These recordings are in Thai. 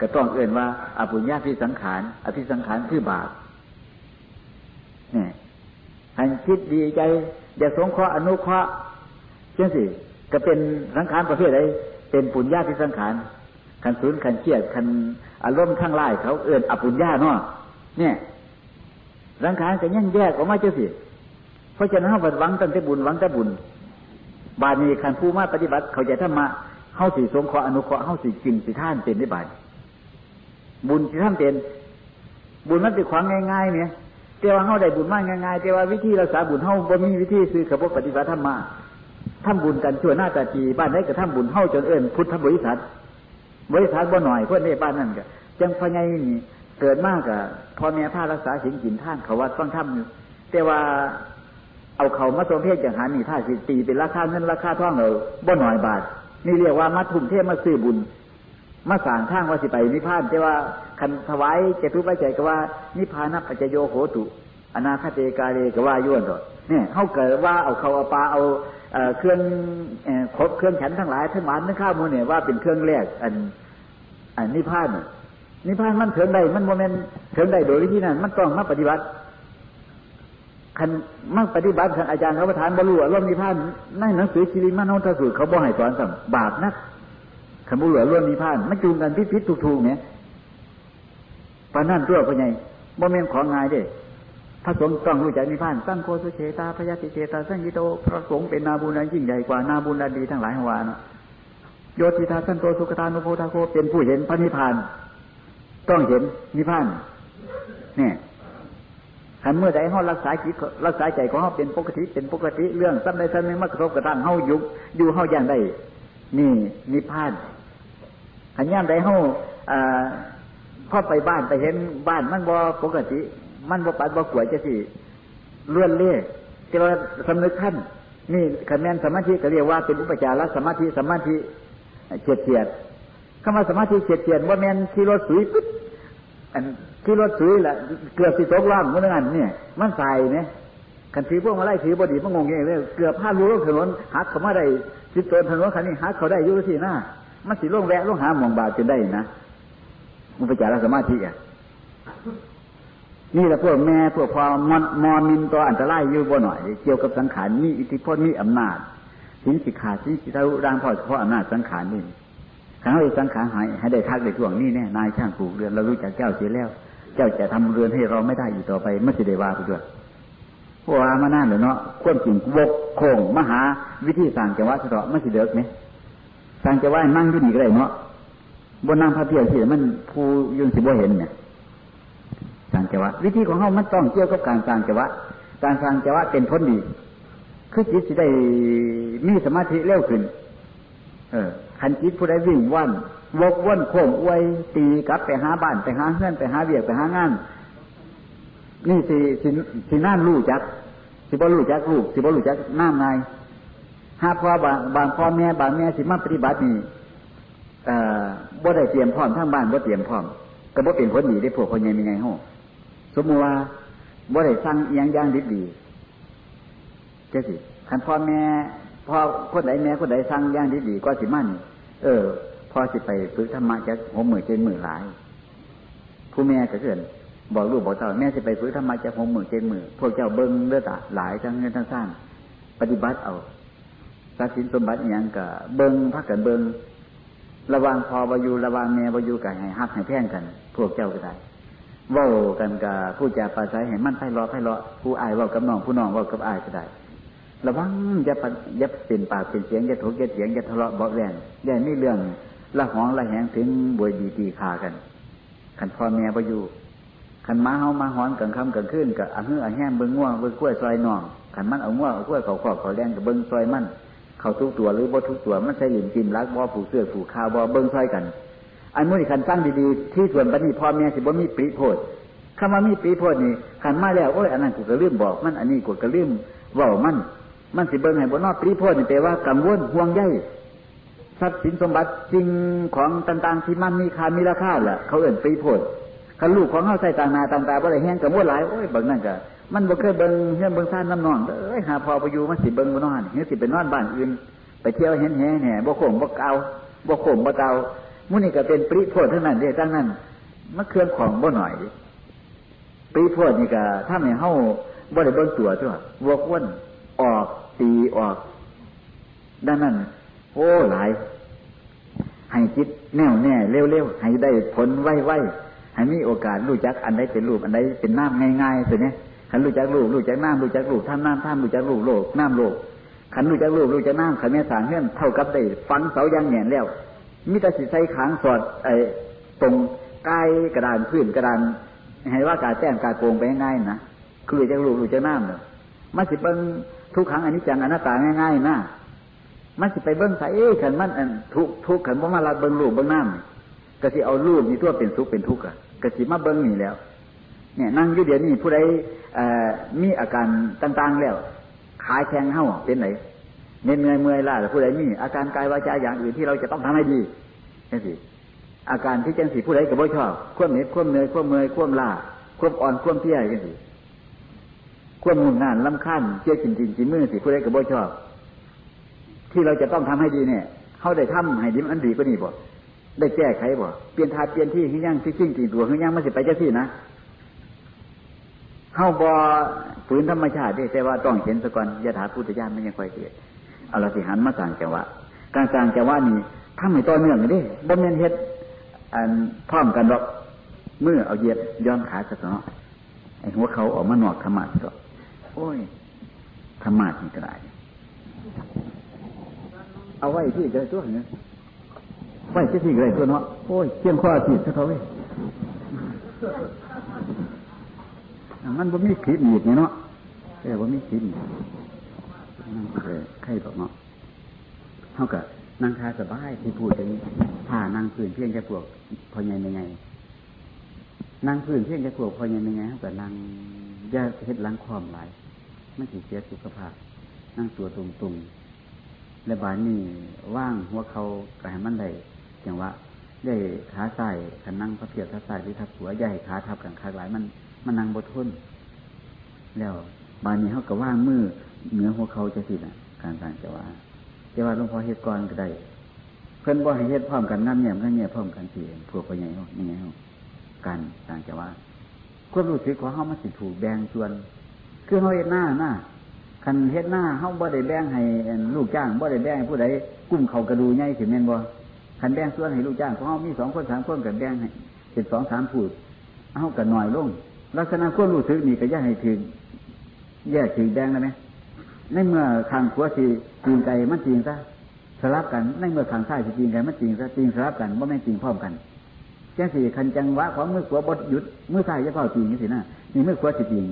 ก็ต้องเอื่นว่าอปุญญาพิสังขารอภิสังขารคือบาปเนี่ยหันคิดดีใจอยากสงเคราะห์อนุเคราะห์เช่นสิก็เป็นสังขารประเภทใดเป็นปุญญาพิสังขารขันศูนย์ขันเครียดขันอารมณ์ข้างไล่เขาเอื่นอปุญญาเนาะเนี่ยสังขารจะยังแยกออกมาเจ้าสิเพราะฉะนั้นเขาหวังตั้งแต่บุญหวังแต่บุญ บานีขันผู้มาปฏิบัติ เขาจะทำมาเข้าสี่สงเคราะห์อนุเคราะห์เข้าสี่กินสี่ท่านเป็นได้บาด บุญที่ท่านเป็น บุญมันเป็นของง่ายๆเนี่ยแต่ว่าเข้าได้บุญมากง่ายๆแต่ว่าวิธีรักษาบุญเข้าบ่มีวิธีซื้อขบปฏิบัติธรรมมาทำบุญกันชั่วหน้าตาจีบ้านได้กระทำบุญเข้าจนเอิ่นพุทธบริษัท บริษัทบ่หน่อยเพื่อนในบ้านนั่นก็จังพญายนี่เกิดมากกับพ่อแม่ผ้ารักษาสิงกินท่านเขาว่าต้องทำอยู่แต่ว่าเอาเขามาสมเพศอย่างหานี่ท่าสิตีเป็นราคาเงินราคาท่องเราบ่หน่อยบาท นี่เรียกว่ามาทุ่มเทมาซื้อบุญ มาสางทางว่าสิไปนิพพานแต่ว่าคันถวายเจตุปัจจัยก็ว่า นิพพานัปัจจโยโหตุ อนาคเตกาเลก็ว่าย่นตัวเนี่ยเขาเกิดว่าเอาเขาเอาปลาเอาเครื่องครบเครื่องฉันทั้งหลายทั้งหวานทั้งข้าวมูเนี่ยว่าเป็นเครื่องแรกอันอันนิพพานนิพพานมันเถึงได้มันโมเมนต์ถึงได้โดยที่นั่นมันต้องมาปฏิบัติคันมาปฏิบัติคันอาจารย์เขาประทานบรรลุอารมณ์นิพพานในหนังสือชีริมานุทสูตรเขาบอกให้สอนสัมบาปนัก ขันบุหลวล้วนนิพานมันจูงกันพิพิธถูกๆเนี่ยปานั่นตัวเป็นไงโมเมนต์ของงายเด้พระสงฆ์ต้องรู้จักนิพพานตั้งโคสุเชตาพยาติเจตาสังยิโตพระสงฆ์เป็นนาบุญอันยิ่งใหญ่กว่านาบุญอันดีทั้งหลายหัวนะโยติทาสันโตสุขตานุโพธาโคเป็นผู้เห็นพระนิพพาน ต้องเห็นนิพพานเนี่ยขันเมื่อใดเขารักษาจิตรักษาใจของเขาเป็นปกติเป็นปกติเรื่องซ้ำใดซ้ำหนึ่งมากระทบกระทั่งเขายุบอยู่เขาอย่างใดนี่นิพพาน ขันย่ามใดเขาอ่าพอไปบ้านไปเห็นบ้านมันบ่ปกติ มันบ่ปัดบ่กวยจะสิเลื่อนเล่แต่ว่าสำนึกท่านนี่คะแนนสมาธิก็เรียกว่าเป็นอุปจารสมาธิสมาธิเฉียดเฉียดคำว่าสมาธิเฉียดเฉียดว่าแมนขี่รถสุยปุ๊บอันขี่รถสุยแหละเกือบสิตกล่างมื่อนั้นเนี่ยมันใส่เนี่ยขันถือพวกมาไล่ถือบดีมันงงเงี้ยเลยเกือบพลาดรู้ลงถนนหักเขามาได้สิบตัวถนนคันนี้หักเขาได้ยุ่ที่หน้า มันสิล่งแวะล่งหาหมองบาจนได้นะมุปจารสมาธิอะนี่แหละพวกแม่พวกพอมอนมอมินตัวอันตรายอยู่บ่หน่อยเกี่ยวกับสังขารมีอิทธิพลมีอำนาจสินสิขาสิสิทารุร่างพ่อเฉพาะอำนาจสังขารนี่ขันเอาสังขารหายให้ได้ทักได้ท่วงนี่แน่นายช่างปลูกเรือนเรารู้จักเจ้าเสียแล้ว เจ้าจะทำเรือนให้เราไม่ได้อยู่ต่อไปไม่สิได้ว่าไปด้วยพวกอามานั่นเลยเนาะควบจริงวกโค้งมหาวิธีสั่งจังหวะสะเดาะไม่สิเดือกไหม สั่งจังหวะนั่งที่นี่ก็ได้เนาะบนนั่งพระเพียรที่มันผู้ยืนสิบ่เห็นเนี่ยสั่งจังหวะวิธีของเขามันต้องเกี่ยวกับการสั่งจังหวะการสั่งจังหวะเป็นพ้นดี คือจิตจะได้มีสมาธิเร็วขึ้น เออขันจิตผู้ใดวิ่งว่านวกว่นโค้งอวยตีกลับไปหาบ้านไปหาเงื่อนไปหาเบียกไปหางาน นี่สิสิสิน่านรู้จัก สิบ่รู้จักลูกสิบ่รู้จักน้ำไง หาพ่อบางบางพ่อแม่บางแม่สิมาปฏิบัตินี่บ่ได้เตรียมพร้อมทั้งบ้านบ่เตรียมพร้อมก็บ่เป็นผลดีได้พวกคนยังมีไงห้สมมติว่าบ่ได้สั่งเอียงย่างดีดีเจ้าสิขันพ่อแม่พ่อคนใดแม่คนใดสั่งย่างดีดีก็สิมั่นเออพ่อสิไปฝึกธรรมะจะหัวมือเจนมือหลาย ผู้แม่ก็เกินบอกลูกบอกเจ้าแม่สิไปฝึกธรรมะจะหัวมือเจนมือพวกเจ้าเบิ้งเลือดตาหลายทั้งเงินทั้งสร้าง ปฏิบัติเอา ทรัพย์สินสมบัติอย่างกับเบิงพักกันเบิงระวังพอบายูระวังแม่บายูกันให้ฮักให้แพ่งกัน พวกเจ้าก็ได้ว่ากันกับผู้จ่าปราศัยให้มันไพ่รอไพ่รอผู้อายว่ากับน้องผู้น้องว่ากับอายก็ได้ระวังอย่าอย่าเป็นปากเป็นเสียงอย่าถกอย่าเสียงอย่าทะเลาะเบาแรงอย่าไม่เรื่องละหองละแหงถึงบวยดีตีคากันขันพ่อแม่ประยูขันม้าเฮามาหอนกังคำกังขึ้นกับอะเฮืออะแห้งเบิ้งง่วงเบิ้งกล้วยซอยน่องขันมันเอาง่วงเอากล้วยเขาขอบเขาแรงกับเบิ้งซอยมัน เขาทุกตัวหรือบ่ทุกตัวมันใช้หลินจิมรักบ่ผูกเสื้อผูกข้าวบ่เบิ้งซอยกัน อันมุ่งขันตั้งดีๆ ที่ส่วนปณิพ่อแม่สิบ่มีปริโพดคำว่ามีปริโพดนี่ขันมาแล้วโอ้ยอันนั้นกูก็ลืมบอกมันอันนี้กูก็ลืมว่ามัน มันสิเบิ้งให้บนนอกปรีโพดนี่แปลว่ากังวลห่วงใยทรัพย์สินสมบัติจริงของต่างๆที่มันมีค่ามีราคาแหละเขาเอื่นปรีโพดคันลูกของเขาใส่ต่างนาต่างตาบ่ได้แห้งกังวลหลายโอ้ยบางนั่นก็ มันบ่เคยเบิ้งเฮือนเบิ้งซ่านน้ำนองเอ้ยหาพอไปอยู่มันสิเบิ้งบ่นอนเฮือสิเป็นนอนบ้านอื่น ไปเที่ยวเห็นแห่แห่บ่โขมบ่เกาบ่โขมบ่เกามุนี่ก็เป็นปริโพธทั้งนั้นเด้ทั้งนั้นมะเครื่องของบ่หน่อยปริโพธนี่ก็ถ้าไม่เฮาบ่ได้เบิ่งตัวตัววกวนออกตีออกดังนั้นโอ้หลาย ให้จิตแน่วแน่เร็วๆให้ได้ผลไวๆให้มีโอกาสรู้จักอันใดเป็นรูปอันใดเป็นน้ำง่ายๆตัวนี้ ขันรู้จักรูปรู้จักน้ำรู้จักรูปท่ามน้ำท่ามรู้จักรูปโลกน้ำโลกขันรู้จักรูปรู้จักน้ำขันแม่สางเพื่อนเท่ากับได้ฟังเสายังแหน่แล้วมิตรสิใส่ขางสอดไอ้ตรงกายกระดานพื้นกระดานให้ว่ากาแจ้งกาโกงไปง่ายๆนะคือรู้จักรูปรู้จักน้ำเนี่ยมันสิเบิ้งทุกครั้งอันนี้จังอนัตตาง่ายๆนะมันสิไปเบิ้งใส่เอ้ขันมันทุกทุกขันบ่มาลาเบิ้งรูปเบิ้งน้ำก็สิเอารูปนี่ตัวเป็นสุขเป็นทุกข์อะก็สิมาเบิ้งนี่แล้ว เนี่ยนั่งอยู่เดี๋ยวนี้ผู้ใดมีอาการต่างๆแล้วขายแข็งเห่าเป็นไหนเนื่อยเมื่อยล้าผู้ใดมีอาการกายวาจาอย่างอื่นที่เราจะต้องทำให้ดีนี่สิอาการที่จังสีผู้ใดก็บ่ชอบควบเหน็ดควบเนยควบเมื่อยควบล้าควบอ่อนควบเพี้ยจังสิควบมุ่งงานลำคันเชี่ยจริงจริงจิมือสิผู้ใดก็บ่ชอบ ที่เราจะต้องทำให้ดีเนี่ยเขาได้ทำให้ดีมันดีก็นี่บ่ได้แก้ไขบ่เปลี่ยนทาเปลี่ยนที่ขึ้นย่างที่จริงจริงตัวขึ้นย่างมันสิไปเจ้าที่นะ เข้าบอฝืนธรรมชาติได้แต่ว่าต้องเห็นสก่อนยถาพุทธญาณไม่ยังค่อยเกิดเอาละสิหันมาสั่งจังหวะการสั่งจังหวะนี่ถ้าไม่ต่อเนื่องเลยบ่เมนเฮ็ดอันพร้อมกันหรอกเมื่อเอาเย็บย้อนขาสักเนาะไอ้หัวเขาออกมาหนอกธรรมะก็โอ้ยธรรมะนี่ก็ได้เอาไว้ที่เจอตัวเนี่ยไว้ที่ที่ไรตัวเนาะโอ้ยเชียงข้อผิดซะเขาเว้ย มันบ่มีขีดหนีบเนาะแต่บ่มีขีดนั่งเคยใครบอกเนาะเท่ากับนั่งทาสบายที่พูดถึงผ่านั่งพื้นเพียงแค่พวกพอใหญ่ไม่ไงนั่งพื้นเพียงแค่พวกพอใหญ่ไม่ไงเท่ากับนั่งย่าเฮ็ดล้างความหลายไม่ถึงเสียสุขภาพ นั่งตัวตรงๆและบานนี้ว่างหัวเขากระหมันได้อย่างว่าได้ขาใส่ขันนั่งพระเพียรทับใส่หรือทับหัวใหญ่ขาทับกันขาหลายมัน มันนั่งบททุนแล้วบานนี้เขาก็ว่างมือเหนือหัวเขาจะสินะการต่างจะว่าจะว่าหลวงพ่อเฮ็ดก่อนก็ได้ เพิ่อนบ่ให้เฮ็ดพร้อมกันน้ำเงียบก็เงียบพร้อมกันเสิพวกพ่อใหญ่เขายังไงเขาการต่างจะว่าความรู้สึกของเขามันสิถูกแบ่งส่วน คือเขาเฮ็ดหน้าหน้าคันเฮ็ดหน้าเขาบ่ได้แบ่งให้ลูกจ้างบ่ได้แบ่งให้ผู้ใดกุ้มเขากระดูใหญ่สิแม่นบ่คันแบ่งส่วนให้ลูกจ้างของเขามีสองคนสามคนกับแบ่งให้เป็นสองสามผู้เขากันหน่อยลง ลักษณะความรู้สึกนี่ก็แยกให้ถึงแยกถึงแดงได้ไหมในเมื่อทางขวาสีจีนไก่มันจีนซะสลับกัน ในเมื่อทางซ้ายสีจีนไก่มันจีนซะจีนสลับกันว่าไม่จีนพร้อมกันแค่สี่คันจังหวะของมือขวาบดหยุดมือซ้ายจะเฝ้าจีนนี่สินะนี่มือขวาสีจีน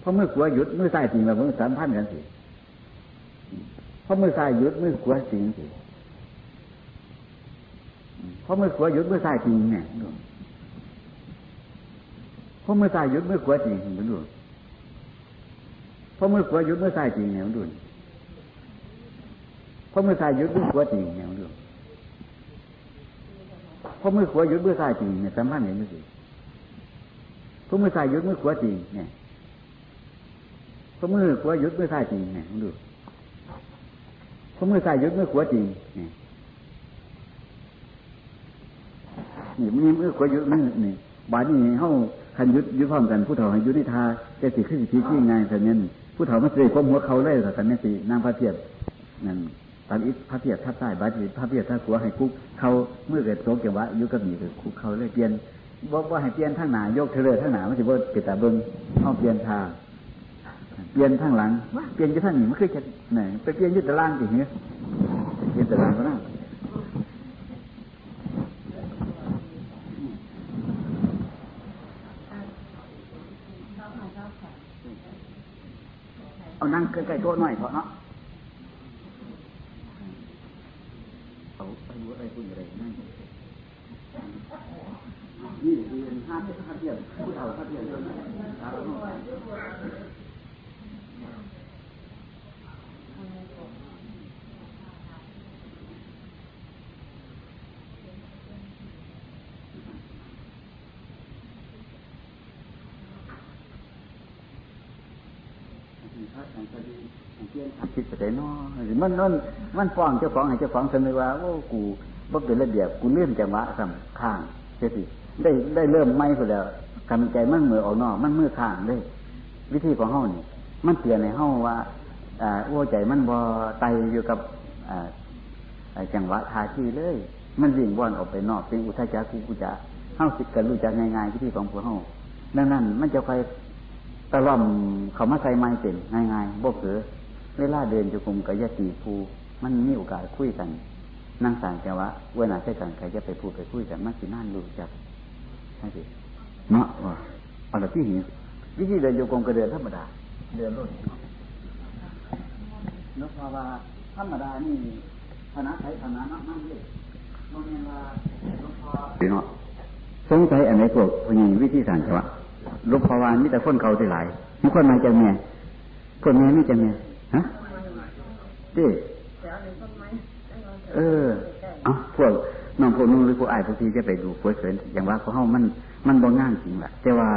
เพราะมือขวาหยุดมือซ้ายจีนแบบมือสามพันกันสิเพราะมือซ้ายหยุดมือขวาจีนสิเพราะมือขวาหยุดมือซ้ายจีนเนี่ย พราะเมื่อซ้ายหยุดเมื่อขวาจริงมันดูเพราะเมื่อขวาหยุดเมื่อซ้ายจริงเนี่ยมันดูเพราะเมื่อซ้ายหยุดเมื่อขวาจริงเนี่ยมันดูเพราะเมื่อขวาหยุดเมื่อซ้ายจริงเนี่ยสำคัญเห็นไหมสิเพราะเมื่อซ้ายหยุดเมื่อขวาจริงเนี่ยเพราะเมื่อขวาหยุดเมื่อซ้ายจริงเนี่ยมันดูเพราะเมื่อซ้ายหยุดเมื่อขวาจริงเนี่ยนี่มีเมื่อขวาหยุดนี่นี่บาดนี้เฮา คันยุดยุดพร้อมกันผู้เฒ่าให้ยุดนิทาจสิขึ้นสิที่งายแต่เนี้ยผู้เฒ่ามาเสยความหัวเขาเลยแต่เนี้ยสินางพระเทียบนั่นตอนอิพระเทียบทับใต้บาดีพระเทียบทับหัวให้คุกเขาเมื่อเกิดโศกเกี่ยววะยุกับหนีคือคุกเขาเลยเปลี่ยนบอกว่าให้เปลี่ยนทั้งหนายกเทเลทั้งหนาไม่ใช่ว่าเกิดแต่เบิ้งเอาเปลี่ยนทางเปลี่ยนทั้งหลังเปลี่ยนยุทธหนีมันคือจะไหนไปเปลี่ยนยุทธล่างอย่างเงี้ยเปลี่ยนตารางก็ได้เอานั่ง ใกล้ๆโต๊ะหน่อยเถอะเนาะเอาไปรู้อะไรพูดอะไรนั่งนี่เรียนห้าเทียบห้าเทียบผู้เฒ่าห้าเทียบพระสังฆดี คิดไปได้น้อมันมันมันฟ้องเจ้าของให้เจ้าของเสนอว่าโอ้กูบ่เป็นระเบียบกูเลื่อนจังหวะสำข้างเสียสิได้ได้เริ่มไม่พอแล้วกำใจมันมือออกนอก มันมือข้างเลยวิธีของเฮานี่ มันเตือนในเฮาว่าอ่าโอ้ใจมันบ่ไตอยู่กับอ่าจังหวะทาที่เลย มันวิ่งว่อนออกไปนอกเป็นอุทาจักกูกูจะเฮาสิกันรู้จักง่ายๆวิธีของพวกเฮาดังนั้น มันจะคอย ตะล่อมเขามาใส่ไม้เป็นง่ายๆบ่เผือเวลาเดินจุกุมกับยาตีภูมันมีโอกาสคุยกัน นั่งสั่งแต่ว่าเวลาใช้กันใครจะไปพูดไปคุยกันมันสิน่านรู้จักใช่สิเนาะว่าอะไรที่ห็นวิธีเดินโยกงกระเดินธรรมดา เดินรถนกภาวาธรรมดานี่คณะไทยคณะนักนั่งเลยโมเมนว่าหลวงพ่อเนาะสงสัยอันไหนพวกพญาวิธีสั่งวะห ลวงพ่อวานมีแต่คนเขาที่หลายมีคนมาจากเมียคนเมียมีจากเมียฮะดิเออเอาพวกน้องพวกนู้นหรือพวกไอ้พวกที่จะไปดูพวกเขินอย่างว่าเขาเฮามันมันบ่ง่ายจริงแหละแต่ว่า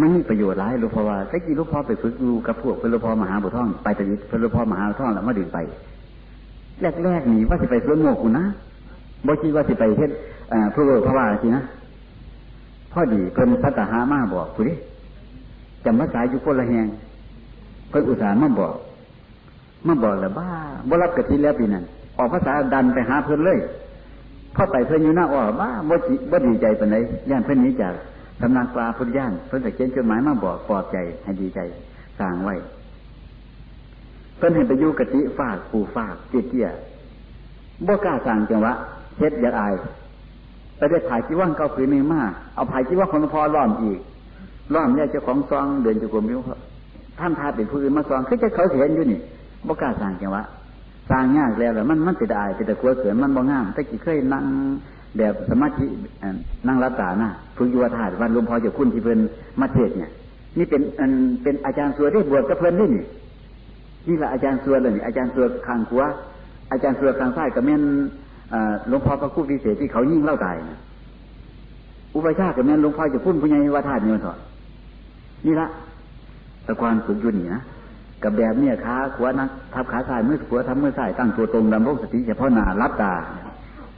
มันมีประโยชน์หลายหลวงพ่อว่าตะกี้หลวงพ่อไปฝึกอยู่กับพวกเป็นหลวงพ่อมหาบุตรท่องไปตะยิดเป็นหลวงพ่อมหาบุตรท่องแล้วมาดื่มไป แรกๆนี่ว่าสิไปสวนโมกุนะบ่คิดว่าสิไปเฮ็ดเพื่อพระว่าสินะ พ่อดีเพิ่นพัฒหามาบอกคุดิจำภาษาอยู่คนละแหงเพิ่นอุตส่าห์มาบอกมาบอกแล้วบ้าบ่รับกะทิแล้วปีนั้นออกภาษาดันไปหาเพิ่นเลยพอไปเพิ่นอยู่หน้าอ้อบ้าบ่จิบ่ดีใจปานใดย่านเพิ่นนี้จากสำนักปลาพุทธย่านเพิ่นจะเขียนจดหมายมาบอกปลอบใจให้ดีใจสร้างไว้เพิ่นเห็นไปอยู่กะทิฝากปูฝากเตี้ยๆบ่กล้าสั่งจังวะเฮ็ดอยากอาย ไปได้ถ่ายจีว่างเก้าผืนหนึ่งมาเอาถ่ายจีว่างคนพอล้อมอีกล้อมเนี่ยเจ้าของซองเดินจุกมิวท่านทาเป็นผู้อื่นมาซองคือจะเขาเห็นอยู่นี่บ่กล้าสั่งจังวะสร้างยากแล้วแหละมันมันติดอายติดตะกัวเสือมันบ่งามแต่กี่เคยนั่งแบบสมาธินั่งรับตานะฝึกยุวธาตุวันรวมพอจะคุณที่เพิ่นมาเทศเนี่ย นี่เป็นอันเป็นอาจารย์สัวได้บวชกับเพิ่นนี่นี่นี่แหละอาจารย์สัวเลยอาจารย์สัวคางขัวอาจารย์สัวคางซ้ายกับแม่น หลวงพ่อพระคู่พิเศษที่เขายิ่งเล่าตายนะอุปชากับแม่นหลวงพ่อจะพุ่นพุญญาวธาตุนี่ยถอดนี่ละตะกอนฝึกอยู่นี่นะกับแบบเนี่ยขาขวานักทับขาซ้ายมือขวาทับมือซ้ายตั้งตัวตรงดำรงสติเฉพาะหน้ารับตา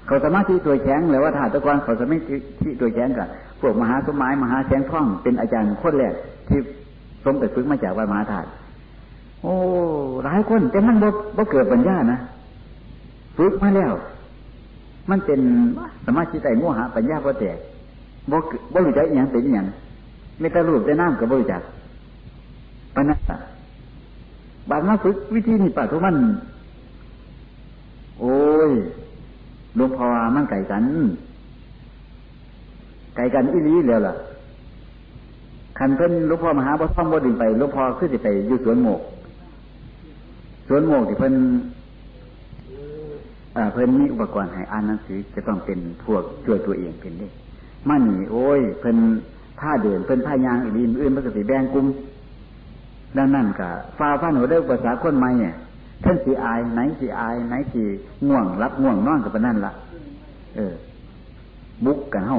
เขาสามารถที่ตัวแข็งเลยว่าถาตะกอนเขาสามารถที่ตัวแข็งกับพวกมหาสมัยมหาแสงท่องเป็นอาจารย์คนแรกที่สมไปฝึกมาจากวัดมหาธาตุโอ้หลายคนแต่มันบ่บ่เกิดปัญญานะฝึกมาแล้ว มันเป็นสมาธิใจโมหะปัญญาพอแตกบ่บ่รู้จักอย่างเป็นอย่างไม่ตะรูปแต่น้ำกับบ่รู้จักปัญญาบางมาฝึกวิธีนี้ป่ะทุกมัน โอ้ยหลวงพ่อมันไก่กัน ไก่กันอีลีแล้วล่ะขันเพิ่นหลวงพ่อมหาบ่ท่องบ่ดึงไปหลวงพ่อขึ้นไปอยู่สวนโมก สวนโมกที่เพิ่น เพิ่นมีอุปกรณ์ให้อ่านหนังสือจะต้องเป็นพวกช่วยตัวเองเป็นได้มันนี่โอ้ย เพิ่นผ้าเดินเพิ่นผ้ายางอีลีอื่นเพิ่นก็สิแบ่งกลุ่มดังนั้นก็ฟ้าฟ้าหนูได้ภาษาคนใหม่เนี่ยท่านสีอายไหนสีอาย ไหนสีง่วงรับง่วงนอนกับนั่นละเออ บุกกันเฮา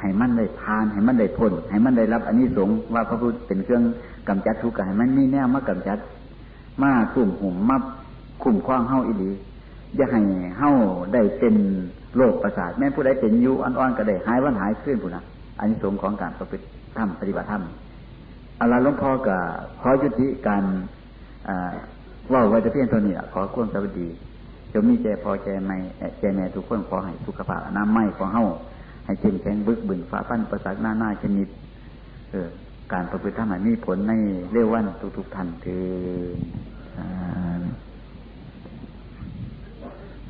ให้มันได้ทาน ให้มันได้พ้นให้มันได้รับอันนี้สงว่าพระพุทธเป็นเครื่องกำจัดทุกข์ให้มันมีแนวมากำจัด มาตุ่มหุ่มมาคุ้มคว้างเฮาอีดี อย่าให้เฮาได้เป็นโรคประสาทแม้ผู้ใดเป็นยุอ่อนๆก็ได้หายวันหายขึ้นผู้นะอันนี้สงของการประพฤติธรรมปฏิบัติธรรมอะไรหลวงพ่อกับขอยุติการว่าไว้จะเพียงเท่านี้ขอความสวัสดีจะมีใจพอใจไม่ใจแม่ทุกคนขอให้สุขภาพน้ำไม่ของเฮาให้เข้มแข็งบึกบึนฟ้าปั้นประสานหน้าหน้าชนิด เออการประพฤติธรรมมีผลในเร็ววันทุกทุกท่านคือ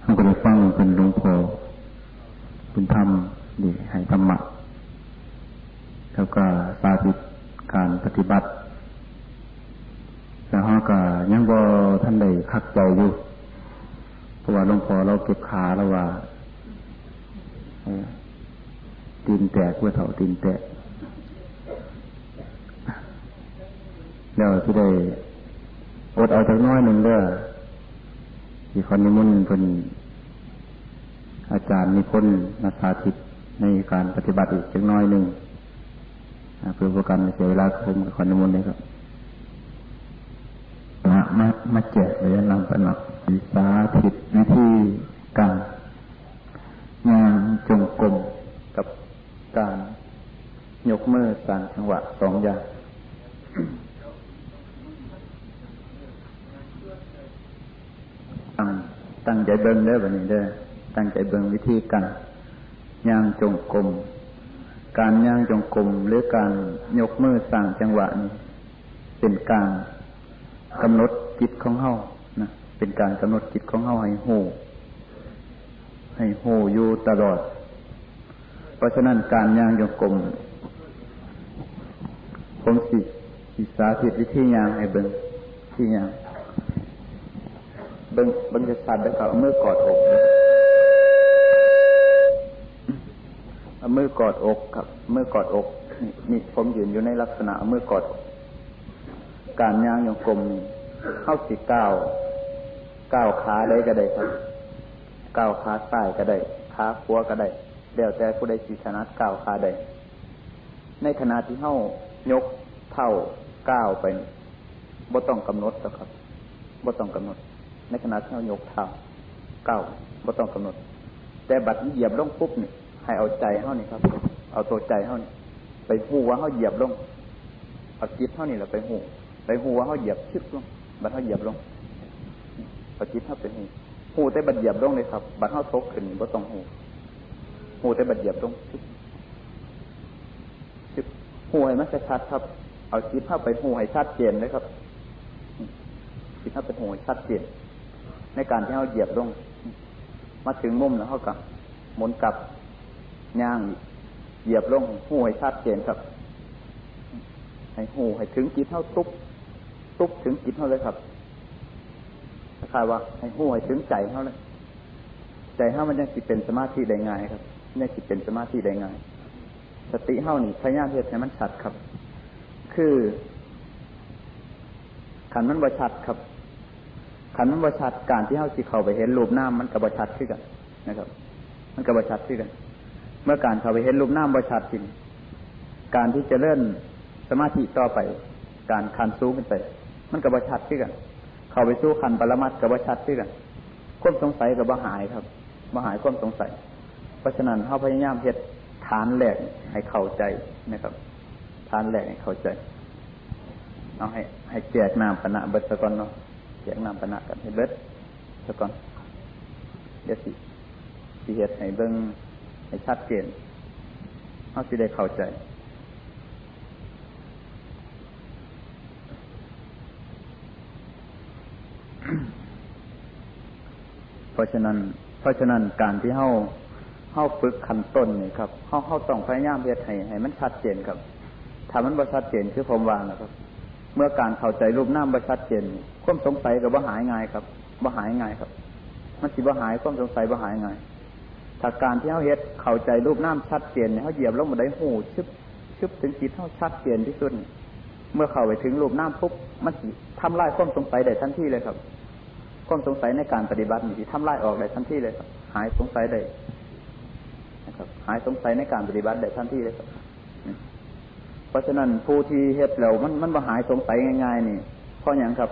ท่านก็ได้ฟังเป็นหลวงพ่อเป็นธรรมดีให้ธรรมะแล้วก็สาธิตการปฏิบัติแล้วเขาก็ยังบ่ท่านใดคักใจอยู่เพราะว่าหลวงพ่อเราเก็บขาแล้วว่าตีนแตกเพื่อเถาตีนแตกแล้วที่ได้อดเอาสักน้อยหนึ่งเด้อ ที่คนนิมนต์เป็นอาจารย์มีคนมาสาธิตในการปฏิบัติอีกสักน้อยหนึ่งเพื่อประกันเสียเวลาผมกับคนนิมนต์เลยครับนะนะมาแจกเลยนำปนักวิสาธิตวิธีการงานจงกรมกับการยกมือสางจังหวะสองอย่าง ตั้งใจเบิ้งเด้อวันนี้เด้อตั้งใจเบิ้งวิธีการย่างจงกรมการย่างจงกรมหรือการยกมือสางจังหวะนี้เป็นการกำหนดจิตของเฮานะเป็นการกำหนดจิตของเฮาให้หูให้หูอยู่ตลอด เพราะฉะนั้นการย่างจงกรมผมสิสิสาธิตวิธีย่างให้เบิ่งที่ย่าง เบิ่งเบิ่งจะสัตว์ได้ครับเอามือกอดอกเอามือกอดอกครับมือกอดอกนี่ผมยืนอยู่ในลักษณะเอามือกอดอกการย่างยงกลมเข้าสิก้าวก้าวขาได้ก็ได้ครับก้าวขาซ้ายก็ได้ขาขวาก็ได้เดี๋ยวแต่ผู้ใดสิถนัดก้าวขาได้ในขณะที่เข้ายกเท่าก้าวไปบ่ต้องกำหนดนะครับบ่ต้องกำหนด ในขณะที่เขายกเท้าก้าวบ่ต้องกำหนด แต่บัดเหยียบลงปุ๊บเนี่ยให้เอาใจเขานี่ครับ เอาตัวใจเขานี่ไปหูว่าเขาเหยียบลงเอาจิตเขานี่แหละไปหูไปหูว่าเขาเหยียบชึบลงบัดเขาเหยียบลงเอาจิตเขาไปหูหูแต่บัดเหยียบลงเลยครับ บัดเขาทกขึ้นบ่ต้องหูหูแต่บัดเหยียบลงชึบชึบหูให้มันชัดครับ เอาจิตเข้าไปหูให้ชัดเจนเลยครับจิตเข้าไปหูให้ชัดเจน ในการที่เขาเหยียบลง มาถึงมุมแล้วเขากับหมุนกลับย่างเหยียบลงหูให้ชัดเจนครับ ให้หูให้ถึงจิตเท่าทุบทุบถึงจิตเท่าเลยครับคล้ายว่า ให้หูให้ถึงใจเท่าเลยใจเท่ามันยังจิตเป็นสมาธิได้ง่ายครับยังจิตเป็นสมาธิได้ง่าย สติเท่านี่พยายามเพียรให้มันชัดครับ คือขันมันบชัดครับ ขันมันบชัดการที่เท่าสิเข้าไปเห็นรูปน้ำมันกับบชัดขึ้นกันนะครับ มันกับบชัดขึ้นกัน เมื่อการเข้าไปเห็นรูปน้ำบชัดจริงการที่จะเลื่อนสมาธิต่อไป การคันสู้ขึ้นไป มันกับบชัดขึ้นกัน เข้าไปสู้คันปรมัดกับบชัดขึ้นกันความสงสัยกับบหายครับบหายความสงสัย เพราะฉะนั้นเขาพยายามเห็ดฐานแหลกให้เข้าใจนะครับ ฐานแหลกให้เข้าใจเอาให้ให้แจกน้ำปณะเบิดสก่อนเนาะ แจกน้ำปณะกันให้เบิดสะก่อนเดี๋ยวสิสิเหตุให้เบิ้งให้ชัดเจนเขาสิได้เข้าใจ เพราะฉะนั้น เพราะฉะนั้นการที่เข้าเข้าฝึกขั้นต้นนี่ครับเข้าเข้าต้องพยายามเฮ็ดให้ให้มันชัดเจนครับ ถ้ามันบ่ชัดเจนคือผมวางนะครับ เมื่อการเข้าใจรูปน้ำบ่ชัดเจนความสงสัยกับบ่าหายง่ายครับบ่าหายง่ายครับ มันสิบ่หายความสงสัยบ่าหายง่ายถ้าการที่เขาเฮ็ดเข้าใจรูปน้ำชัดเจนเนี่ยเขาเหยียบลงมาได้หูชึบชึบถึงจิตเขาชัดเจนที่สุดเมื่อเข้าไปถึงรูปน้ำปุ๊บมันสิทำลายความสงสัยได้ทันทีเลยครับความสงสัยในการปฏิบัตินี่ทำลายออกได้ทันทีเลยครับ หายสงสัยได้นะครับ หายสงสัยในการปฏิบัติได้ทันทีเลยครับ เพราะฉะนั้นผู้ที่เฮ็ดเรามันมันมาหายสงสัยง่ายๆนี่เพราะอย่างครับ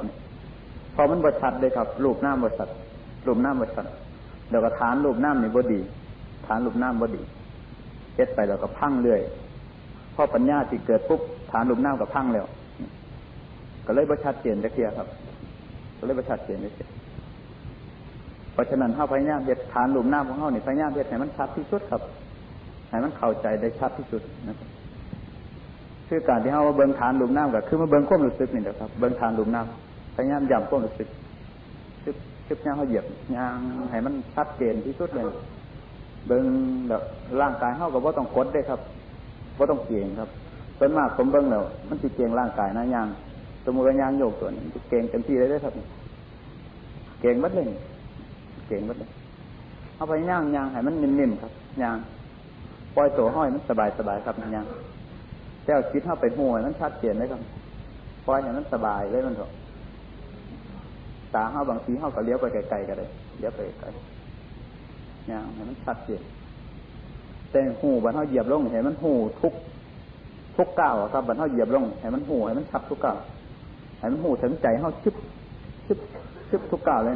พอมันบริชัดเลยครับ รูปน้ำบริชัดรูปน้ำบริชัดเดี๋ยวก็ฐานรูปน้ำนี่บดี ฐานรูปน้ำบดีเฮ็ดไปแล้วก็พังเรื่อยพอปัญญาที่เกิดปุ๊บฐานรูปน้ำก็พังแล้วก็เลยประชัดเจนจะเคลียครับ ก็เลยประชัดเจนจะเคลียเพราะฉะนั้นเข้าพยายามเฮ็ดฐานรูปน้ำของเขานี่พยายามเฮ็ดให้มันชัดที่สุดครับให้มันเข้าใจได้ชัดที่สุดนะครับ คือการที่เขาเบิ้งฐานรูปน้ำก็คือมาเบิ้งควมรู้สึกนี่แหละครับ เบิ้งฐานรูปน้ำพยายามย้ำควมรู้สึกชึบย่างเขาเหยียบย่างให้มันชัดเจนที่สุดเลยเบิ้งแบบร่างกายเขากับว่าต้องกดได้ครับว่าต้องเก่งครับส่วนมากผมเบิ้งแล้วมันติเก่งร่างกายนะย่างสมมติว่าย่างโยกตัวนี้เก่งเต็มที่เลยได้ครับเก่งมัดเลยเก่งมัดเลยเอาไปย่างย่างให้มันนิ่มๆครับย่างปล่อยตัวห้อยมันสบายสบายครับย่าง แก้วคิดเข้าไปห่วยมันชัดเจนเลยครับปล่อยให้มันสบายเลยมันเถอะตาเฮาบางทีเฮาก็เลี้ยวไปไกลๆก็ได้เลี้ยวไปไกลเนี่ยให้มันชัดเจนแต่หูบันเฮาเหยียบลงเห็นมันหูทุกทุกก้าวครับบันเฮาเหยียบลงเห็นมันหูให้มันชัดทุกก้าวให้มันหูถึงใจเฮาชึบชึบชึบทุกก้าวเลย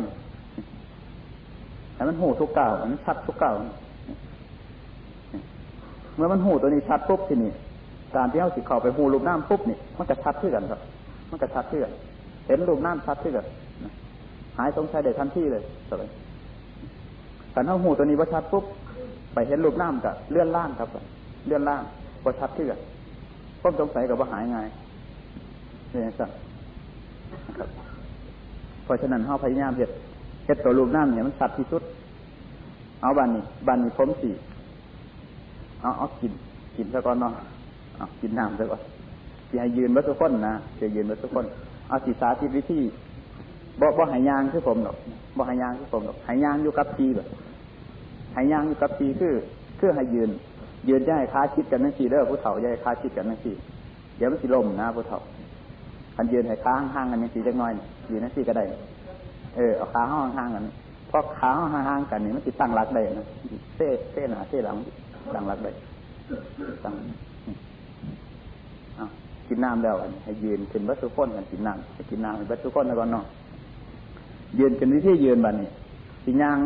แต่มันหูทุกก้าวมันชัดทุกก้าวเมื่อมันหูตัวนี้ชัดปุ๊บทีนี้ การที่เขาสิเข้าไปหูรูปน้ำปุ๊บนี่มันกระชัดขึ้นกันครับ มันกระชัดขึ้นกันเห็นรูปน้ำชัดขึ้นกันหายสงสัยได้ทันทีเลยสบายแต่ถ้าหูตัวนี้ว่าชัดปุ๊บไปเห็นรูปน้ำกับเลื่อนล่างครับเลื่อนล่างพอชัดขึ้นกันพ้มสงสัยกับว่าหายไงนี่สั่ครับเพราะฉะนั้นเขาพยายามเห็ดเห็ดตัวรูปน้ำเนี่ยมันชัดที่สุด เอาบันนี้บันนี้ผมสี่เอาเอากินกินซะก่อนเนาะ กินน้ำซะก่อนจะให้ยืนวัตถุคนนะจะยืนวัตถุคนเอาศีสาธิวิธีบ่บ่หายยางคือผมหรอกบ่หายยางคือผมหรอกหายยางอยู่กับทีแบบหายยางอยู่กับทีคือคือให้ยืน ยืนจะให้ค้าชิดกันนั่งทีเด้อผู้เฒ่าจะให้ค้าชิดกันนั่งทีเดี๋ยวมันสิลมนะผู้เฒ่าคันยืนให้ค้าห่างกันนั่งทีจักน้อยยืนนั่งทีก็ได้ เออเอาขาห้องห่างกันเพราะขาห้องห่างกันนี่มันติดตั้งรักได้นะเซ่เซ่หนาเซ่หลังตั้งรักได้ตั้ง กินน้ำแล้วให้ยืนขึ้นวัตถุพ้นกันกินน้ำกินน้ำให้วัตถุพ้นแล้วก่อนเนาะยืนเป็นวิธียืนบัดนี้สิย่าง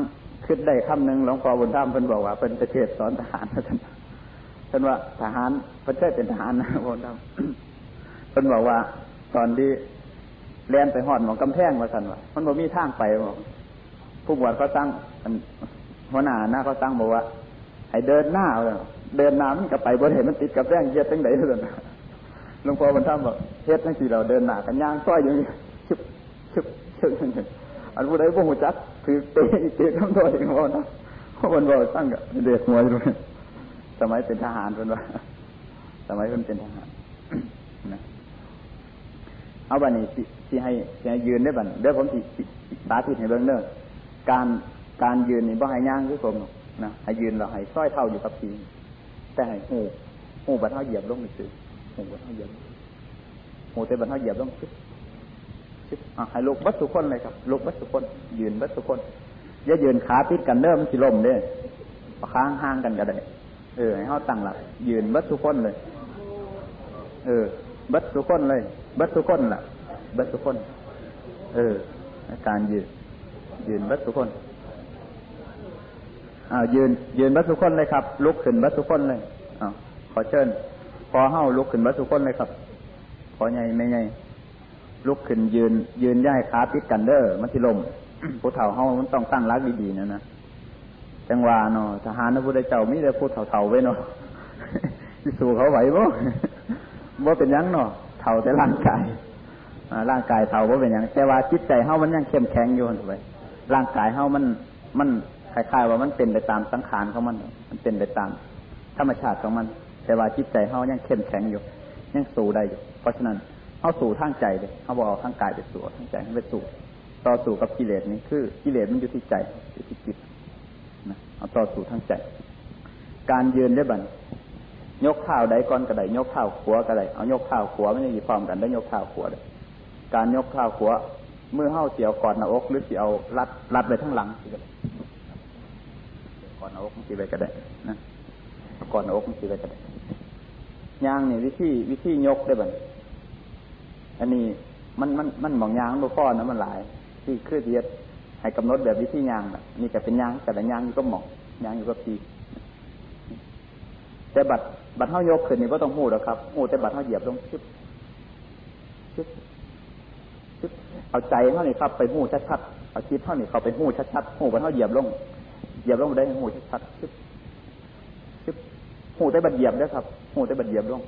ขึ้นได้คำหนึ่งหลวงพ่อบุญธรรมเพิ่นบอกว่าเป็นประเทศสอนทหารท่านท่านว่าทหารประเทศเป็นทหารนะบุญธรรมเพิ่นบอกว่า ตอนที่เลียนไปหอดหมองกำแพงมาสันว่ามันบอกมีทางไปบอกผู้บวชเขาตั้งหัวหน้าหน้าเขาตั้งบอกว่า ให้เดินหน้าเดินน้ำมันกับไปบนเห็นมันติดกับแรงเย็ดตั้งไหนเลย หลวงพ่อบรรทัดบอกเฮ็ดทั้งสี่เราเดินหน้ากันย่างซ้อยอย่างนี้ชุบชุบชุบอันผู้ใดผู้หูจักถือเตะเตะทั้งตัวเองว่านะเพราะมันบอกตั้งกับเด็กหัวอยู่สมัยเป็นทหารเป็นว่าสมัยเป็นเป็นทหารนะเอาบันนี้ที่ให้ที่ให้ยืนได้บันเดี๋ยวผมสิสาธิตให้เบื้องเน้อการการยืนนี่บ่ให้ย่างคือผมนะให้ยืนเราให้ซ้อยเท่าอยู่กับทีแต่ให้หูหูบัดเท่าเหยียบลงไปซื้อ หูบัดเท่าเหยียบหูแต่บัดเท่าเหยียบลงซึบซึบอะให้ลุกบัดสุคนเลยครับลุกบัดสุคน ยืนบัดสุคนอย่ายืนขาติดกันเด้อมันสิลมเด้ค้างห่างกันก็ได้เออให้เขาตั้งหลัก ยืนบัดสุคนเลย เออบัดสุคนเลยบัดสุคนล่ะบัดสุคน เออการยืน ยืนบัดสุคนอ้าวยืน ยืนบัดสุคนเลยครับ ลุกขึ้นบัดสุคนเลยอ้าวขอเชิญ พอเฮ้าลุกขึ้นบัดสุคนเลยครับขอใหญ่ไม่ใหญ่ลุกขึ้นยืน ยืนย่ายขาติดกันเด้อมันที่ลมผู้เฒ่าเฮ้ามันต้องตั้งรักดีๆนะนะจังหวะเนาะทหารนะผู้ใดเจ้ามีแต่ผู้เฒ่าๆไว้เนาะสู่เขาไหวบ่บ่เป็นยังเนาะเฒ่าแต่ร่างกายร่างกายเฒ่าบ่เป็นยังแต่ว่าจิตใจเฮ้ามันยังเข้มแข็งอยู่ไหมร่างกายเฮ้ามันมันคล้ายๆว่ามันเป็นไปตามสังขารของมัน มันเป็นไปตามธรรมชาติของมัน แต่ว่าจิตใจเฮายังเข้มแข็งอยู่ ยังสู้ได้อยู่ เพราะฉะนั้นเฮาสู้ทางใจเลยเฮาบอกเอาทางกายไปสู้ทางใจไปสู้ต่อสู้กับกิเลสนี่คือกิเลสมันอยู่ที่ใจอยู่ที่จิตนะเอาต่อสู้ทางใจ การยืนได้บันยกข้าวใดก่อนก็ได้ยกข้าวขวก็ได้เอายกข้าวขวไม่ได้ยีพร้อมกันได้ยกข้าวขวาเลยการยกข้าวขวเมื่อเฮาเสียวก่อนหน้าอกหรือเสียวรัดรัดไปทั้งหลังก่อนหน้าอกมันสีไปก็ได้นะก่อนหน้าอกมันสีไปก็ได้ ยางนี่วิธีวิธียกได้บันอันนี้มันมันมันมองยางตัวพ่อนะมันหลาย ที่คือเทียดให้กำหนดแบบวิธียางน่ะนี่ก็เป็นยางแต่ละยางก็หมองยางอยู่ก็ปีแต่บัดบัดเท่ายกขึ้นนี่ก็ต้องหูหรอกครับหูแต่บัดเท่าเหยียบลงชึบชึบชึบเอาใจเท่านี้ครับ ไปหูชัดๆเอาคิดเท่านี้เขาไปหูชัดๆหูบัดเท่าเหยียบลงเหยียบลงได้หูชัดๆชึบชึบ หูได้บัดเหยียบได้ครับหูได้บัดเหยียบลง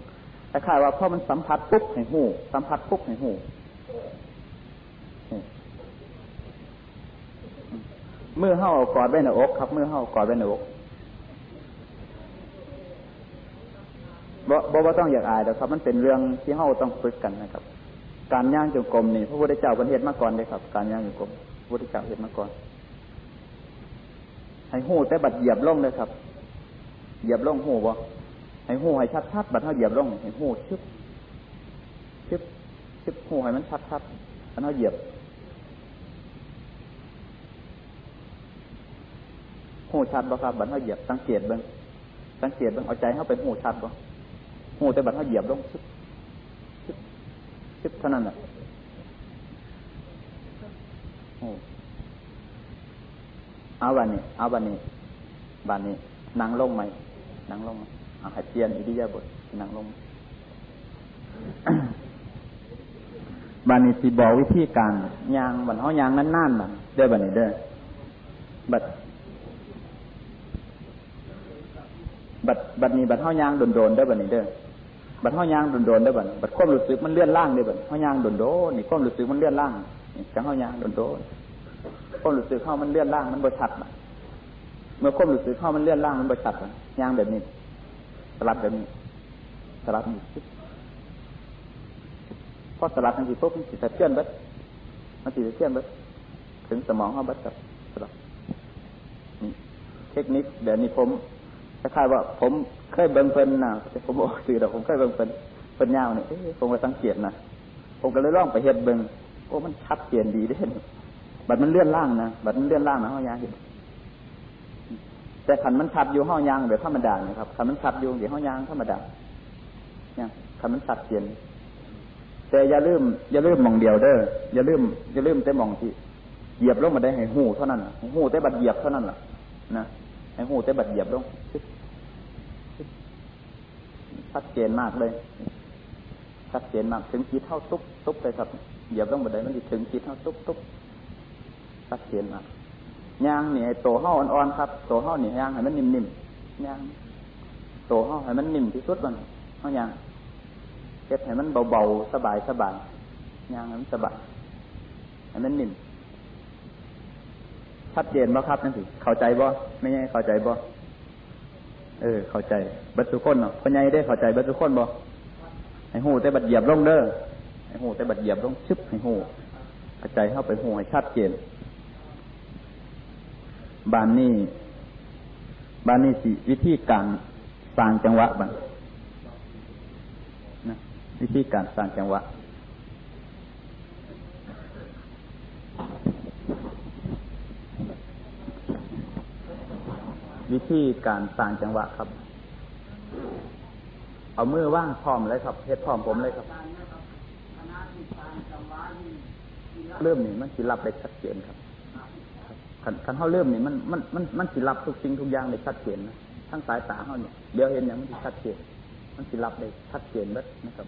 แต่ข่ายว่าพอมันสัมผัสปุ๊บให้หูสัมผัสปุ๊บให้หูเมื่อเห่ากอดไว้ในอกครับเมื่อเห่ากอดไว้ในอกบ่บ่ต้องอยากอายแต่ครับ มันเป็นเรื่องที่เห่าต้องฝึกกันนะครับ การย่างจงกรมนี่พระพุทธเจ้าประเทศมาก่อนเลยครับ การย่างจงกรมพระพุทธเจ้าเห็นมาก่อนให้หูแต่บัดเหยียบล่องเลยครับ เหยียบล่องหูบ่ให้หูให้ชัดชัดบัดเท่าเหยียบล่องให้หูชึบชึบชึบหูให้มันชัดชัดอันเท่าเหยียบหูชัดบ่ครับบัดเท่าเหยียบสังเกตบ้างสังเกตบ้างเอาใจเข้าไปหูชัดบ่หูแต่บัดเท่าเหยียบลงชึบชึบชึบเท่านั้นแหละเอาวันนี้ เอาวันนี้วันนี้ นั่งลงไหม นั่งลงอาให้เปลี่ยนอิริยาบถนั่งลงบานี้สิบอกวิธีการยางบันเขายางนั่นนั่นบันเด้อบันนี้เด้อบัดบัดบัดนี้บัดเขายางโดนโดนเด้อบันนี้เด้อบัดเขายางโดนโดนเด้อบัดบัดความรู้สึกมันเลื่อนล่างเด้อบัดเขายางโดนโดนนี่ความรู้สึกมันเลื่อนล่างนี่จังเขายางโดนโดนความรู้สึกเข้ามันเลื่อนล่างมันบริชัด เมื่อความรู้สึกเข้ามันเลื่อนล่างมันบริชัดย่างแบบนี้สลับแบบนี้สลับนี้พอสลับทันทีปุ๊บมันสิสะเทือนเบิดมันสิสะเทือนเบิดถึงสมองเขาเบิดกับสลับนี่เทคนิคเดี๋ยวนี้ผมคล้ายๆว่า ผมเคยเบิ่งเพิ่นนะผมบอกสื่อแต่ผมเคยเบิ่งเพิ่นเพิ่นยาวเนี่ยผมก็สังเกตนะผมก็เลยลองไปเฮ็ดเบิ่งโอ้มันชัดเจนดีเด้บัดมันเลื่อนล่างนะบัดมันเลื่อนล่างนะห้อยาเห็น แต่ขันมันชัดอยู่ห้องยางแบบธรรมดาเนะครับขันมันชัดอยู่เดี๋ยวห้องยางธรรมดาเนี่ยขันมันชัดเจนแต่อย่าลืมอย่าลืมมองเดียวเด้ออย่าลืมอย่าลืมแต่มองที่เหยียบลงมาได้ให้หูเท่านั้นหูแต่บัดเหยียบเท่านั้นแหละนะให้หูแต่บัดเหยียบลงชัดเจนมากเลยชัดเจนมากถึงคิดเท่าตุ๊บตุ๊บเลยครับเหยียบลงมาได้มันถึงคิดเท่าตุ๊บตุ๊บชัดเจนมาก ยางเนี่ยโตห่ออ่อนๆครับโตห่อนี่ยยางให้มันนิ่มๆยางโตห่อให้มันนิ่มที่สุดมันห่อยางเก็บให้มันเบาๆสบายสบายยางให้มันสบายให้มันนิ่มชัดเจนบ่ครับนั่นสิเข้าใจบ่ไม่ใช่เข้าใจบ่เออ เข้าใจบัตรสุคนเนาะพ่อใหญ่ได้เข้าใจบัตรสุคนบ่ให้หูแต่บัดเหยียบลงเด้อให้หูแต่บัดเหยียบลงชึบให้หูเข้าใจเข้าไปหูให้ชัดเจน บานนี้บานนี้สิวิธีการสร้างจังหวะบันนะวิธีการสร้างจังหวะวิธีการสร้างจังหวะครับ เอามือว่างพร้อมเลยครับเฮ็ดพร้อมผมเลยครับเริ่มนี่มันสิรับได้ชัดเจนครับ ขันขันเขาเริ่มนี่มันมันมันมันสิรับทุกสิ่งทุกอย่างได้ชัดเจนนะทั้งสายตาเขาเนี่ยเดี๋ยวเห็นอย่างมันชัดเจนมันสิรับได้ชัดเจนเบิดนะครับ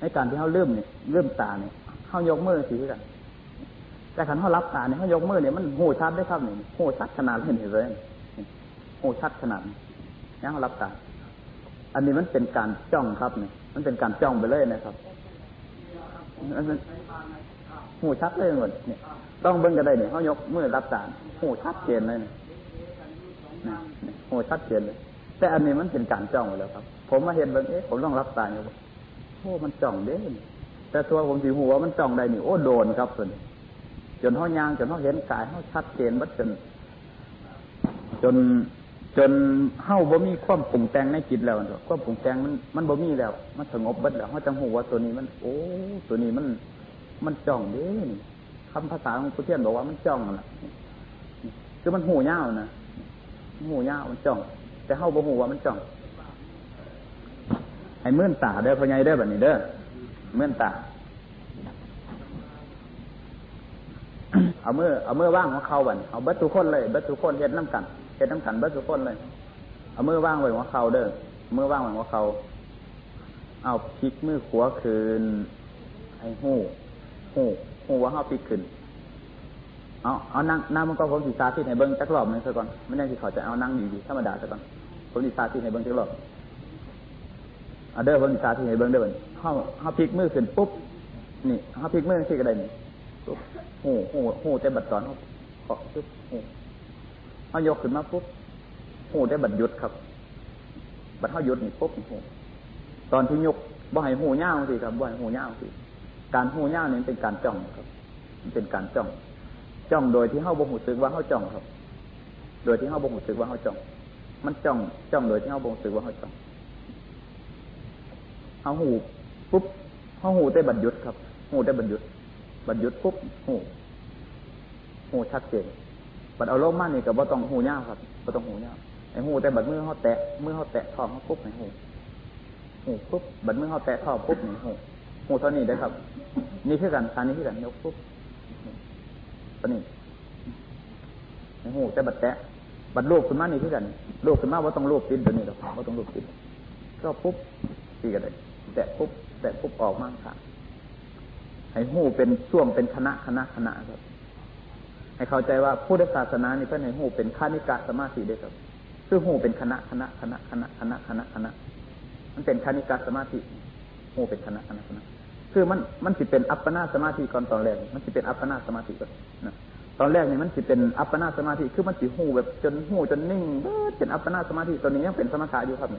ในการที่เขาเริ่มเนี่ยเริ่มตาเนี่ยเขายกมือสิกัน แต่ขันเขารับตาเนี่ยเขายกมือเนี่ยมันโหชัดได้ครับเนี่ยโหชัดขนาดเห็นเลยโหชัดขนาดนี้เขารับตาอันนี้มันเป็นการจ้องครับเนี่ยมันเป็นการจ้องไปเลยนะครับ หูชัดเลยหมดเนี่ยต้องเบิ้งกันได้เนี่ยเขายกมือรับตาหูชัดเจนเลยเนี่ยหูชัดเจนเลย แต่อันนี้มันเป็นการจ้องแล้วครับ ผมมาเห็นเบิ้งเอ๊ะผมต้องรับตาอยู่โอ้มันจ้องเด้แต่ตัวผมสีหัวมันจ้องได้นี่โอ้โดนครับส่วนจนเขายางจนเขาเห็นกายเขาชัดเจนบัดจน จนจนเฮ้าบ่มีความปรุงแต่งในจิตแล้วความปรุงแต่งมันมันบ่มีแล้ว มันสงบบัดแล้วเขาจังหัวตัวนี้มัน โอ้ ตัวนี้มัน มันจ้องเด้คำภาษาของพุทเทียนบอกว่ามันจ้องน่ะคือมันหูยาวนะหูยาวมันจ้อง แต่เฮาบ่หูว่ามันจ้องให้เมื่อนตาเด้อพ่อใหญ่เด้อแบบนี้เด้อเมื่อนตาเอาเมื่อเอาเมื่อว่างของเขาบันเอาเบิดทุกคนเลยเบิดทุกคนเฮ็ดน้ำกันเฮ็ดน้ำกันเบิดทุกคนเลย เอาเมื่อว่างไว้หัวเขาเด้อเมื่อว่างไว้หัวเขาเอาพลิกมือขวาคืนให้หู หูหูว่าเฮาปิดขึ้น เอาเอานั่งนั่งมันก็ผมสีสาธิตให้เบิ้งจักรอบนึงซะก่อนไม่ได้สิเขาจะเอานั่งดีๆธรรมดาซะก่อนผมสีสาธิตให้เบิ้งจักรอบเอาเด้อผมสีสาธิตให้เบิ้งเด้อเบิ้งเฮาเฮาพลิกมือขึ้นปุ๊บนี่เฮาพลิกมือขึ้นก็ได้นี่หูหูหูแต่บัดตอนเขาเกาะปุ๊บหูเฮายกขึ้นมาปุ๊บหูแต่บัดหยุดครับ บัดเฮาหยุดนี่ปุ๊บหูตอนที่ยกบ่ให้หูย่าสิครับบ่ให้หูย่าสิ การหูย่านี่เป็นการจ้องครับ มันเป็นการจ้อง จ้องโดยที่เข้าบ่หูสึกว่าเข้าจ้องครับ โดยที่เข้าบ่หูสึกว่าเข้าจ้อง มันจ้องจ้องโดยที่เข้าบ่หูสึกว่าเข้าจ้องเข้าหูปุ๊บเข้าหูได้บรรยุทธ์ครับหูได้บรรยุทธ์บรรยุทธ์ปุ๊บหูหูชัดเจนบัดเอาลมมานี่กับว่าต้องหูย่าครับว่าต้องหูย่าไอ้หูแต่บัดมือเขาแตะมือเขาแตะท้องเขาปุ๊บไอ้หูหูปุ๊บบัดมือเขาแตะท้องปุ๊บไอ้หู หูเท่านี้ได้ครับ นี่คือกันทานนี้คือกันยกปุ๊บตัวนี้หูแต่บัดแตะบัดลูกขึ้นมานี่คือกันลูกขึ้นมาว่าต้องลูกติดตัวนี้หรอกว่าต้องลูกติดก็ปุ๊บตีกันเลยแตะปุ๊บแตะปุ๊บออกมาค่ะให้หูเป็นช่วงเป็นคณะคณะคณะครับ ให้เข้าใจว่าพุทธศาสนานี่เพื่อนให้หูเป็นคานิกะสมาธิได้ครับคือหูเป็นคณะคณะคณะคณะคณะคณะคณะมันเป็นคานิกะสมาธิหูเป็นคณะคณะคณะ คือมันมันสิเป็นอัปปนาสมาธิก่อนตอนแรก มันสิเป็นอัปปนาสมาธิก่อนนะตอนแรกนี่มันสิเป็นอัปปนาสมาธิคือมันสิหูแบบจนหูจนนิ่งเป็นอัปปนาสมาธิตัวนี้ยังเป็นสมถะอยู่ครับ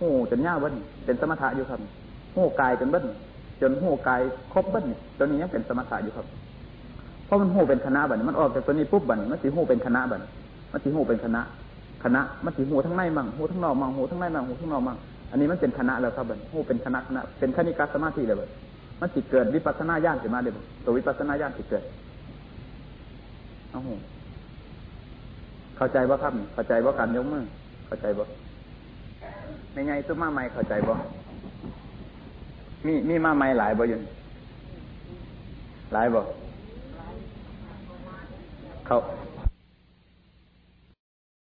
หูจนย่าเบิ้ลเป็นสมถะอยู่ครับหูกายจนเบิ้ลจนหูกายครบเบิ้ลตัวนี้ยังเป็นสมถะอยู่ครับเพราะมันหูเป็นคณะบัดมันออกจากตัวนี้ปุ๊บบัดมันสิหูเป็นคณะบัดมันสิหูเป็นคณะคณะมันสิหูทั้งในมั่งหูทั้งนอกมั่งหูทั้งในมั่งหูทั้งนอกมั่งอันนี้มันเป็นคณะแล้วครับบัดหูเป็นคณะคณะเป็นคณิกาสมาธิเลยบัด มันสิดเกิดวิปัสสนาญาณขึ้นมาเลยตัววิปัสสนาญาณสิดเกิดเอาเข้าใจว่าครับ เข้าใจว่าการยกมือ เข้าใจบ่ไม่ไงตัวมาใหม่เข้าใจบ่มีมีมาใหม่หลายบ่ยู่หลายบ่เขา